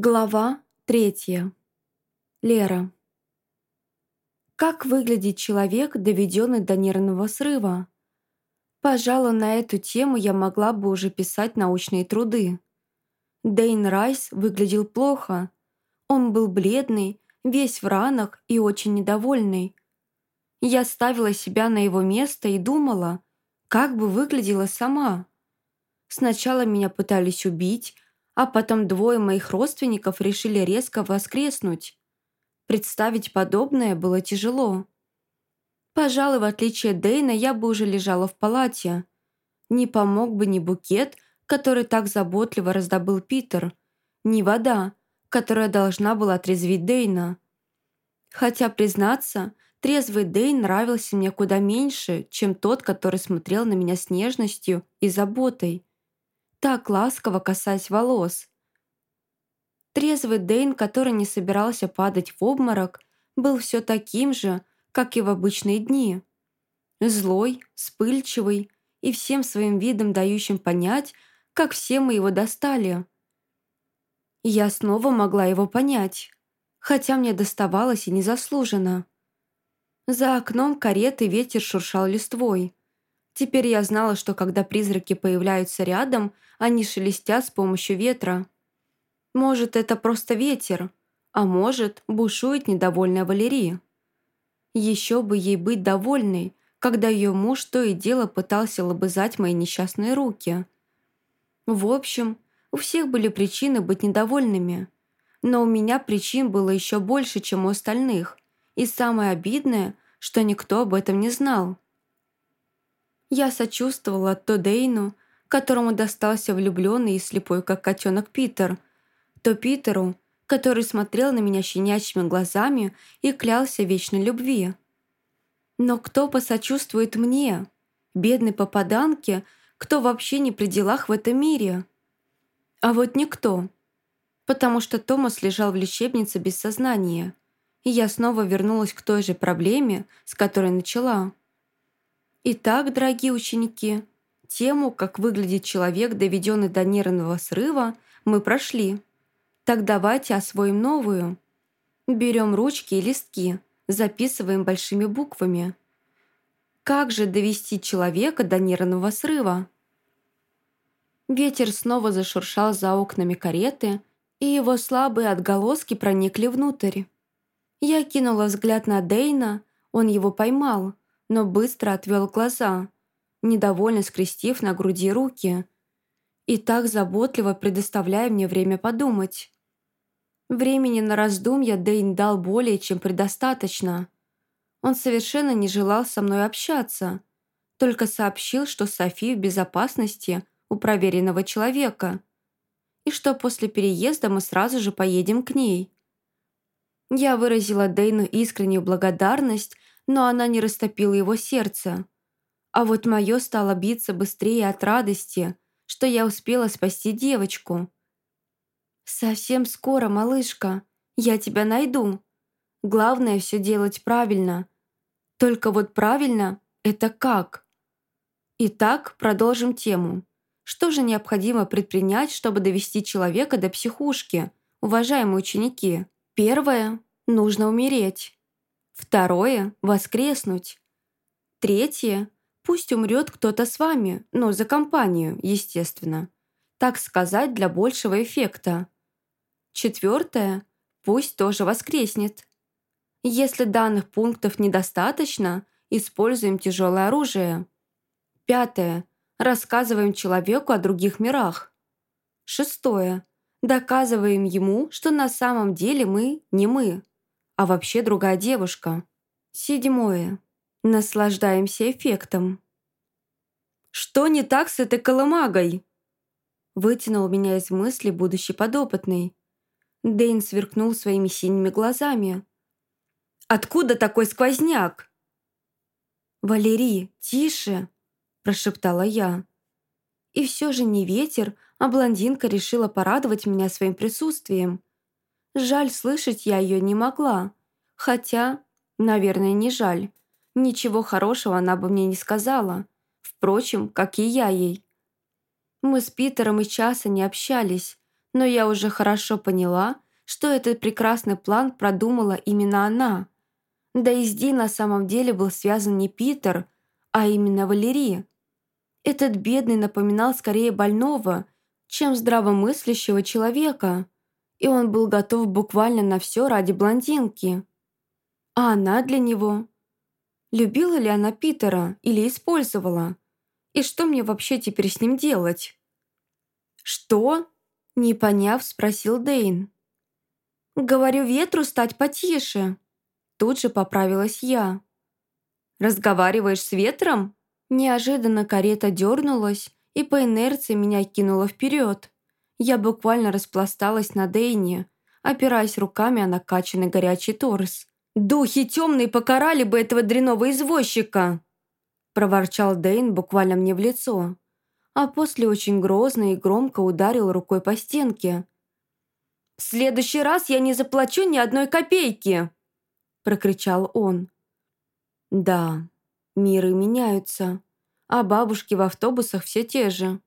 Глава третья. Лера. Как выглядит человек, доведенный до нервного срыва? Пожалуй, на эту тему я могла бы уже писать научные труды. Дейн Райс выглядел плохо. Он был бледный, весь в ранах и очень недовольный. Я ставила себя на его место и думала, как бы выглядела сама. Сначала меня пытались убить, а потом двое моих родственников решили резко воскреснуть. Представить подобное было тяжело. Пожалуй, в отличие от Дэйна, я бы уже лежала в палате. Не помог бы ни букет, который так заботливо раздобыл Питер, ни вода, которая должна была отрезвить Дэйна. Хотя, признаться, трезвый Дэйн нравился мне куда меньше, чем тот, который смотрел на меня с нежностью и заботой так ласково касаясь волос. Трезвый Дейн, который не собирался падать в обморок, был все таким же, как и в обычные дни. Злой, вспыльчивый и всем своим видом дающим понять, как все мы его достали. Я снова могла его понять, хотя мне доставалось и незаслуженно. За окном кареты ветер шуршал листвой. Теперь я знала, что когда призраки появляются рядом, они шелестят с помощью ветра. Может, это просто ветер, а может, бушует недовольная Валерия. Еще бы ей быть довольной, когда ее муж то и дело пытался лобызать мои несчастные руки. В общем, у всех были причины быть недовольными. Но у меня причин было еще больше, чем у остальных. И самое обидное, что никто об этом не знал. Я сочувствовала то Дейну, которому достался влюбленный и слепой, как котенок Питер, то Питеру, который смотрел на меня щенячьими глазами и клялся вечной любви. Но кто посочувствует мне, бедной попаданке, кто вообще не при делах в этом мире? А вот никто. Потому что Томас лежал в лечебнице без сознания, и я снова вернулась к той же проблеме, с которой начала. Итак, дорогие ученики, тему, как выглядит человек, доведенный до нервного срыва, мы прошли. Так давайте освоим новую. Берем ручки и листки, записываем большими буквами. Как же довести человека до нервного срыва? Ветер снова зашуршал за окнами кареты, и его слабые отголоски проникли внутрь. Я кинула взгляд на Дейна, он его поймал – но быстро отвел глаза, недовольно скрестив на груди руки и так заботливо предоставляя мне время подумать. Времени на раздумья Дэйн дал более чем предостаточно. Он совершенно не желал со мной общаться, только сообщил, что Софи в безопасности у проверенного человека и что после переезда мы сразу же поедем к ней. Я выразила Дэйну искреннюю благодарность но она не растопила его сердце. А вот мое стало биться быстрее от радости, что я успела спасти девочку. «Совсем скоро, малышка, я тебя найду. Главное все делать правильно. Только вот правильно – это как?» Итак, продолжим тему. Что же необходимо предпринять, чтобы довести человека до психушки, уважаемые ученики? Первое – нужно умереть. Второе – воскреснуть. Третье – пусть умрет кто-то с вами, но за компанию, естественно. Так сказать, для большего эффекта. Четвертое – пусть тоже воскреснет. Если данных пунктов недостаточно, используем тяжелое оружие. Пятое – рассказываем человеку о других мирах. Шестое – доказываем ему, что на самом деле мы не мы а вообще другая девушка. Седьмое. Наслаждаемся эффектом. «Что не так с этой колымагой?» Вытянул меня из мысли будущий подопытный. Дэйн сверкнул своими синими глазами. «Откуда такой сквозняк?» «Валерий, тише!» – прошептала я. И все же не ветер, а блондинка решила порадовать меня своим присутствием. Жаль, слышать я ее не могла. Хотя, наверное, не жаль. Ничего хорошего она бы мне не сказала. Впрочем, как и я ей. Мы с Питером и часа не общались, Но я уже хорошо поняла, что этот прекрасный план продумала именно она. Да и с Ди на самом деле был связан не Питер, а именно Валерия. Этот бедный напоминал скорее больного, чем здравомыслящего человека, и он был готов буквально на все ради блондинки. А она для него? Любила ли она Питера или использовала? И что мне вообще теперь с ним делать? «Что?» – не поняв, спросил Дейн. «Говорю ветру стать потише». Тут же поправилась я. «Разговариваешь с ветром?» Неожиданно карета дернулась и по инерции меня кинула вперед. Я буквально распласталась на Дейне, опираясь руками о накачанный горячий торс. «Духи темные покарали бы этого дряного извозчика!» проворчал Дейн буквально мне в лицо, а после очень грозно и громко ударил рукой по стенке. «В следующий раз я не заплачу ни одной копейки!» прокричал он. «Да, Миры меняются, а бабушки в автобусах все те же.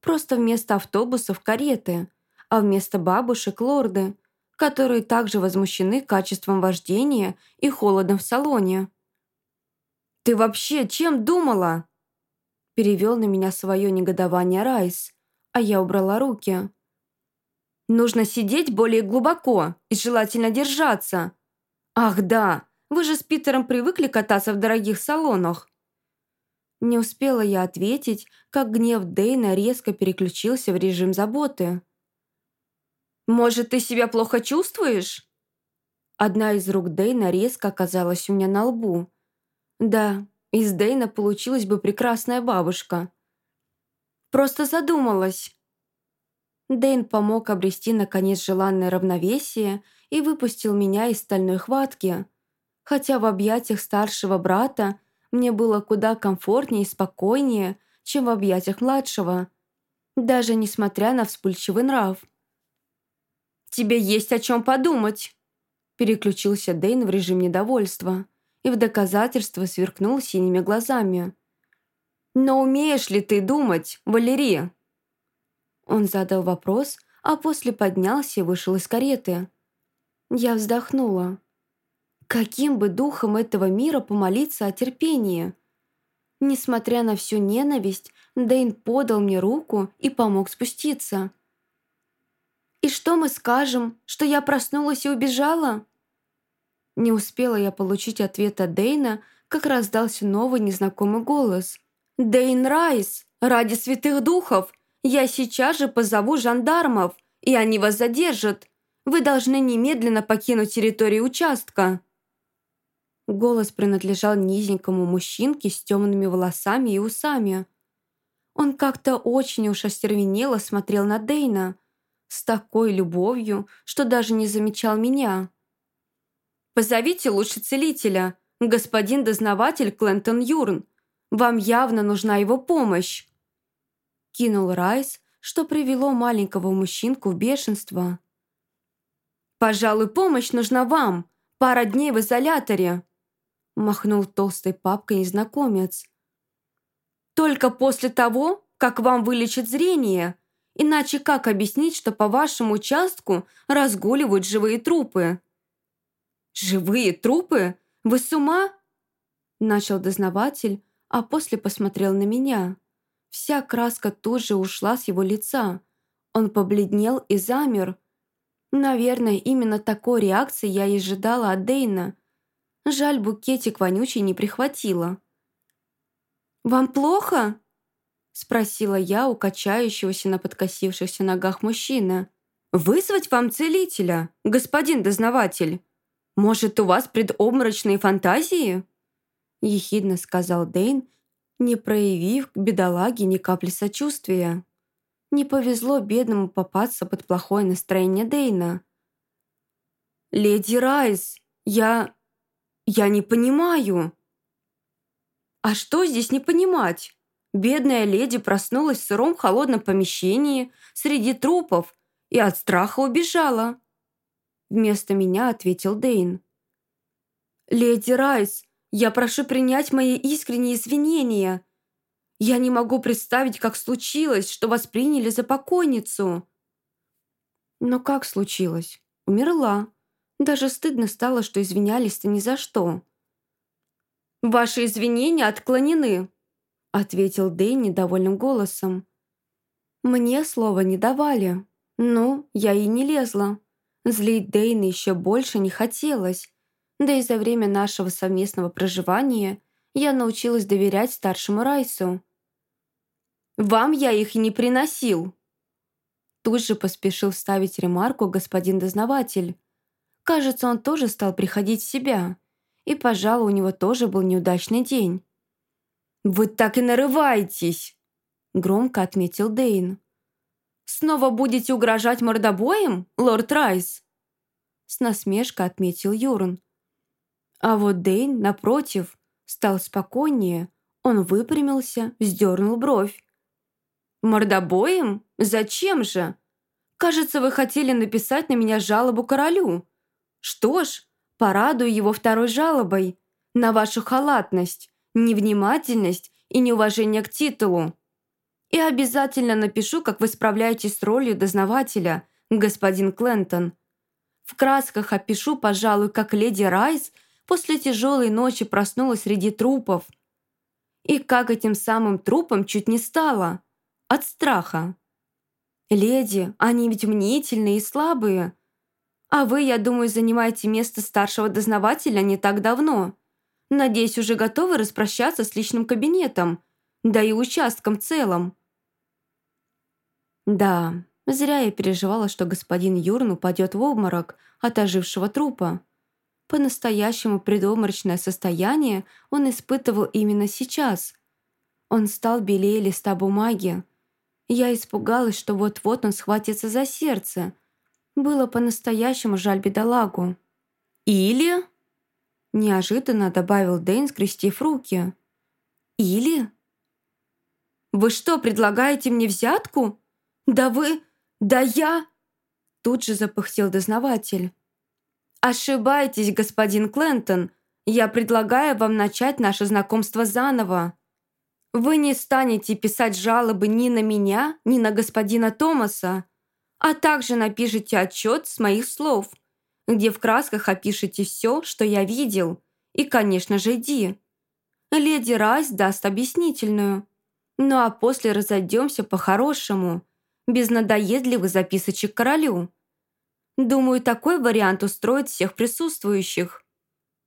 Просто вместо автобусов кареты, а вместо бабушек лорды, которые также возмущены качеством вождения и холодом в салоне. «Ты вообще чем думала?» Перевел на меня свое негодование Райс, а я убрала руки. «Нужно сидеть более глубоко и желательно держаться. Ах да, вы же с Питером привыкли кататься в дорогих салонах». Не успела я ответить, как гнев Дейна резко переключился в режим заботы. «Может, ты себя плохо чувствуешь?» Одна из рук Дейна резко оказалась у меня на лбу. «Да, из Дейна получилась бы прекрасная бабушка». «Просто задумалась». Дейн помог обрести, наконец, желанное равновесие и выпустил меня из стальной хватки – хотя в объятиях старшего брата мне было куда комфортнее и спокойнее, чем в объятиях младшего, даже несмотря на вспыльчивый нрав. «Тебе есть о чем подумать!» Переключился Дейн в режим недовольства и в доказательство сверкнул синими глазами. «Но умеешь ли ты думать, Валерия?» Он задал вопрос, а после поднялся и вышел из кареты. Я вздохнула. Каким бы духом этого мира помолиться о терпении? Несмотря на всю ненависть, Дэйн подал мне руку и помог спуститься. «И что мы скажем? Что я проснулась и убежала?» Не успела я получить ответ от Дэйна, как раздался новый незнакомый голос. «Дэйн Райс! Ради святых духов! Я сейчас же позову жандармов, и они вас задержат! Вы должны немедленно покинуть территорию участка!» Голос принадлежал низенькому мужчинке с темными волосами и усами. Он как-то очень уж остервенело смотрел на Дейна, с такой любовью, что даже не замечал меня. «Позовите лучше целителя, господин дознаватель Клентон Юрн. Вам явно нужна его помощь!» Кинул Райс, что привело маленького мужчинку в бешенство. «Пожалуй, помощь нужна вам. Пара дней в изоляторе», махнул толстой папкой незнакомец. «Только после того, как вам вылечат зрение. Иначе как объяснить, что по вашему участку разгуливают живые трупы?» «Живые трупы? Вы с ума?» Начал дознаватель, а после посмотрел на меня. Вся краска тут же ушла с его лица. Он побледнел и замер. Наверное, именно такой реакции я и ожидала от Дейна – Жаль, букетик вонючий не прихватила. «Вам плохо?» Спросила я у качающегося на подкосившихся ногах мужчины. «Вызвать вам целителя, господин дознаватель? Может, у вас предобморочные фантазии?» Ехидно сказал Дейн, не проявив к бедолаге ни капли сочувствия. Не повезло бедному попасться под плохое настроение Дейна. «Леди Райс, я... «Я не понимаю». «А что здесь не понимать? Бедная леди проснулась в сыром холодном помещении среди трупов и от страха убежала». Вместо меня ответил Дейн. «Леди Райс, я прошу принять мои искренние извинения. Я не могу представить, как случилось, что вас приняли за покойницу». Но как случилось? Умерла. Даже стыдно стало, что извинялись-то ни за что. «Ваши извинения отклонены», — ответил Дэй недовольным голосом. «Мне слова не давали. Ну, я и не лезла. Злить Дэйна еще больше не хотелось. Да и за время нашего совместного проживания я научилась доверять старшему Райсу. «Вам я их и не приносил!» Тут же поспешил вставить ремарку господин дознаватель. Кажется, он тоже стал приходить в себя. И, пожалуй, у него тоже был неудачный день. «Вы так и нарываетесь!» Громко отметил Дейн. «Снова будете угрожать мордобоем, лорд Райс?» С насмешкой отметил Юрн. А вот Дейн, напротив, стал спокойнее. Он выпрямился, вздернул бровь. «Мордобоем? Зачем же? Кажется, вы хотели написать на меня жалобу королю. Что ж, порадую его второй жалобой на вашу халатность, невнимательность и неуважение к титулу. И обязательно напишу, как вы справляетесь с ролью дознавателя, господин Клентон. В красках опишу, пожалуй, как леди Райс после тяжелой ночи проснулась среди трупов. И как этим самым трупом чуть не стало. От страха. Леди, они ведь мнительные и слабые. А вы, я думаю, занимаете место старшего дознавателя не так давно. Надеюсь, уже готовы распрощаться с личным кабинетом, да и участком в целом. Да, зря я переживала, что господин Юрн упадет в обморок от ожившего трупа. По-настоящему предобморочное состояние он испытывал именно сейчас. Он стал белее листа бумаги. Я испугалась, что вот-вот он схватится за сердце. Было по-настоящему жаль бедолагу. «Или...» Неожиданно добавил Дэйн, скрестив руки. «Или...» «Вы что, предлагаете мне взятку? Да вы... Да я...» Тут же запыхтел дознаватель. «Ошибаетесь, господин Клентон. Я предлагаю вам начать наше знакомство заново. Вы не станете писать жалобы ни на меня, ни на господина Томаса, а также напишите отчет с моих слов, где в красках опишите все, что я видел, и, конечно же, Ди. Леди Райс даст объяснительную. Ну а после разойдемся по-хорошему, без надоедливых записочек королю. Думаю, такой вариант устроит всех присутствующих.